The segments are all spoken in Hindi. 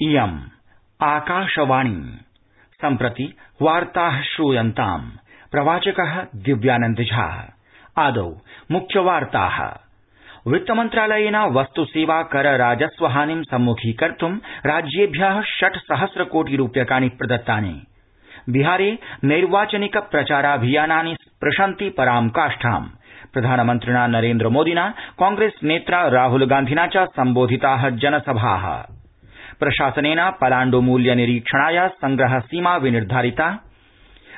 इयम् आकाशवाणी। सम्प्रति वार्ताः श्रूयन्ताम्। प्रवाचकः दिव्यानन्द झा। आदौ मुख्यवार्ताः वित्तमन्त्रालयेन वस्तु सेवा कर राजस्व हानिं सम्मुखीकर्तुं राज्येभ्यः षट् सहस्र कोटि रूप्यकाणि प्रदत्तानि। बिहारे नैर्वाचनिक प्रचाराभियानानि स्पृशन्ति परां काष्ठाम्। प्रधानमन्त्रिणा नरेन्द्रमोदिना कांग्रेस नेत्रा राहुल गान्धिना च सम्बोधिताः जनसभाः। प्रशासनेन पलाण्ड् मूल्य निरीक्षणाय संग्रह सीमा विनिर्धारिता।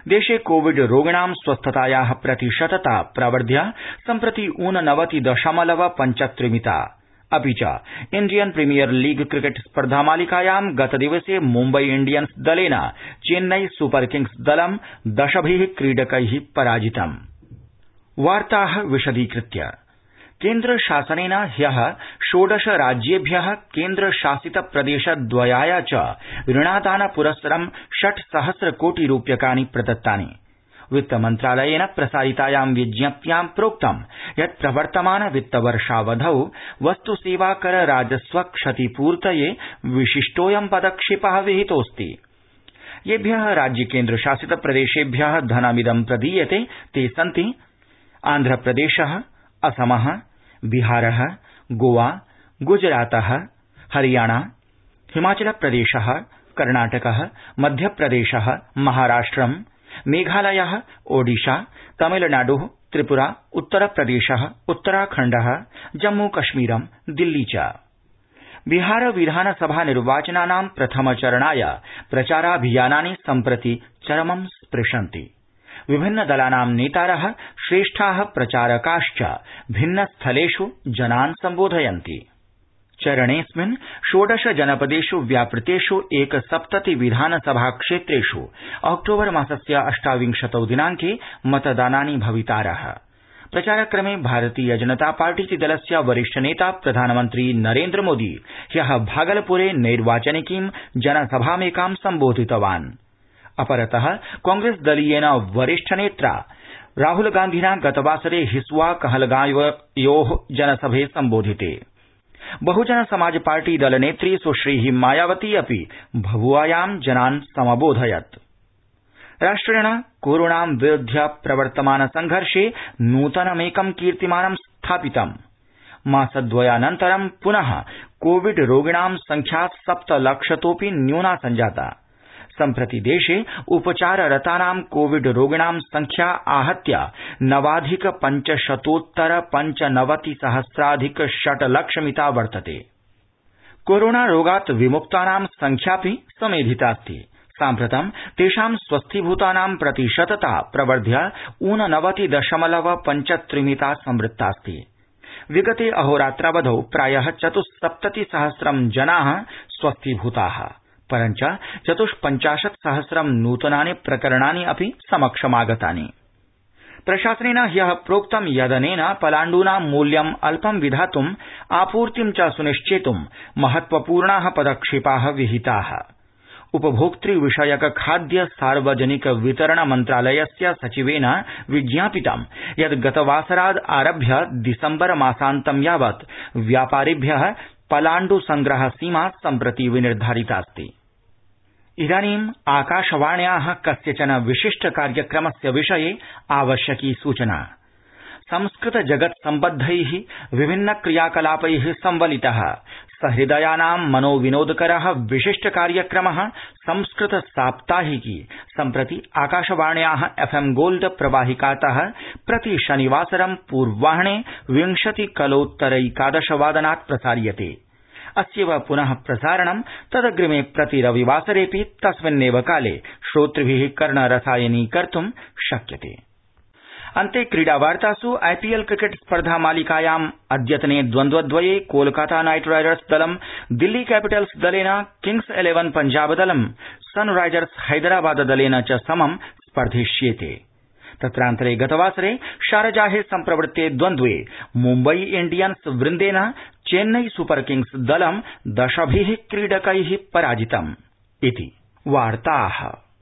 देशे कोविड रोगिणां स्वस्थताया प्रतिशतता प्रवर्ध्य, सम्प्रति ऊननवति दशमलव पञ्चत्रिमिता। अपि च, इण्डियन प्रीमियर लीग क्रिकेट स्पर्धा मालिकायां गतदिवसे मुम्बई इण्डियन्स दलेन चेन्नई सुपर किंग्स दलं दशभि क्रीडकै पराजितम्। केन्द्रशासनेन ह्यः षोडश राज्येभ्यः केन्द्रशासित प्रदेशद्वयाय च ऋणादान पुरस्सरं षट् सहस्र कोटि रूप्यकाणि प्रदत्तानि। वित्तमन्त्रालयेन प्रसारितायां विज्ञप्त्यां प्रोक्तं यत् प्रवर्तमान वित्तवर्षावधौ वस्तु सेवा कर राजस्व क्षतिपूर्तये विशिष्टोऽयं पदक्षेपः विहितोऽस्ति। येभ्यः राज्य केन्द्रशासित प्रदेशेभ्यः धनमिदं प्रदीयते, ते सन्ति आन्ध्रप्रदेशः, असमः बिहारः, गोवा, गुजरातः, हरियाणा हिमाचल प्रदेशः कर्णाटकः मध्यप्रदेशः, महाराष्ट्रम्, मेघालयः, ओडिशा, तमिलनाड्ः, त्रिप्रा, उत्तरप्रदेशः, उत्तराखण्डः जम्मूकश्मीरं दिल्ली च। बिहार विधानसभा निर्वाचनानां प्रथम चरणाय प्रचाराभियानानि सम्प्रति चरमं स्पृशन्ति। विभिन्न दलानां नेतारः श्रेष्ठा प्रचारकाश्च भिन्न स्थलेष् जनान् सम्बोधयन्ति। चरणेऽस्मिन् षोडश जनपदेष् व्यापृतेष् एकसप्तति विधानसभा क्षेत्रेष् ऑक्टोबर मासस्य अष्टाविंशतौ दिनांके मतदानानि भवितारः। प्रचारक्रमे भारतीय जनता पार्टीति दलस्य वरिष्ठ नेता प्रधानमन्त्री नरेन्द्रमोदी ह्यः भागलपुरे नैर्वाचनिकीं जनसभामेकां सम्बोधितवान्। अपरतः कांग्रेस दलीयेन वरिष्ठ नेत्रा राहुल गान्धिना गतवासरे हिस्वा कहलगांवयोः जनसभे सम्बोधिते। बहुजन समाज पार्टी दलनेत्री सुश्री मायावती अपि भभुआयां जनान् समबोधयत्। राष्ट्रेण कोरोणां विरुध्य प्रवर्तमान संघर्षे नूतनमेकं कीर्तिमानं स्थापितम्। मासद्वयानन्तरं पुनः कोविड रोगिणां संख्या सप्तलक्षतोऽपि न्यूना संजाता। सम्प्रति देशे उपचाररतानां कोविड रोगिणां संख्या आहत्य नवाधिक पञ्चशतोत्तर पञ्चनवति सहस्राधिक षट् लक्षमिता वर्तते। कोरोना रोगात् विमुक्तानां संख्यापि समेधितास्ति साम्प्रतं तेषां स्वस्थीभूतानां प्रतिशतता प्रवर्ध्य ऊननवति दशमलव पञ्चत्रिमिता संवृत्तास्ति विगते अहोरात्रावधौ प्राय चतुस्सप्तति सहस्रं जना स्वस्थीभूता। परञ्च चतुष्पञ्चाशत् सहस्रं नूतनानि प्रकरणानि अपि समक्षमागतानि। प्रशासनेन ह्यः प्रोक्तं यदनेन पलाण्डूनां मूल्यम् अल्पं विधातुम् आपूर्तिं च सुनिश्चेतुं महत्वपूर्णाः पदक्षेपाः विहिताः। उपभोक्तृ विषयक खाद्य सार्वजनिक वितरण मन्त्रालयस्य सचिवेन विज्ञापितं यत् गतवासराद् आरभ्य दिसम्बर मासान्तं यावत् व्यापारिभ्यः पलाण्डु संग्रह सीमा सम्प्रति विनिर्धारितास्ति। इदानीम् आकाशवाण्याः कस्यचन विशिष्ट कार्यक्रमस्य विषये आवश्यकी सूचना। संस्कृत जगत् सम्बद्धैः विभिन्न क्रियाकलापैः संवलितः। सहृदयानां मनोविनोदकरः विशिष्ट कार्यक्रमः संस्कृत साप्ताहिकी सम्प्रति आकाशवाण्याः एफएम् गोल्ड प्रवाहिकातः प्रति शनिवासरं पूर्वाह्ने विंशति कलोत्तरैकादश वादनात् प्रसार्यते। अस्यैव पुनः प्रसारणं तदग्रिमे प्रति रविवासरेऽपि तस्मिन्नेव काले श्रोतृभिः कर्णरसायनीकर्तुं शक्यते। अन्ते क्रीडावार्तास् आईपीएल क्रिकेट स्पर्धा मालिकायाम् अद्यतने द्वन्द्वद्वये कोलकाता नाइट राइडर्स दलं दिल्ली कैपिटल्स दलेन किंग्स इलेवन पञ्जाब दलं सनराइजर्स हैदराबाद दलेन च समं स्पर्धिष्येते। तत्रान्तरे गतवासरे शारजाहे सम्प्रवृत्ते द्वन्द्वे मुम्बई इण्डियन्स वृन्देन चेन्नई सुपर किंग्स दलं दशभि क्रीडकै पराजितम्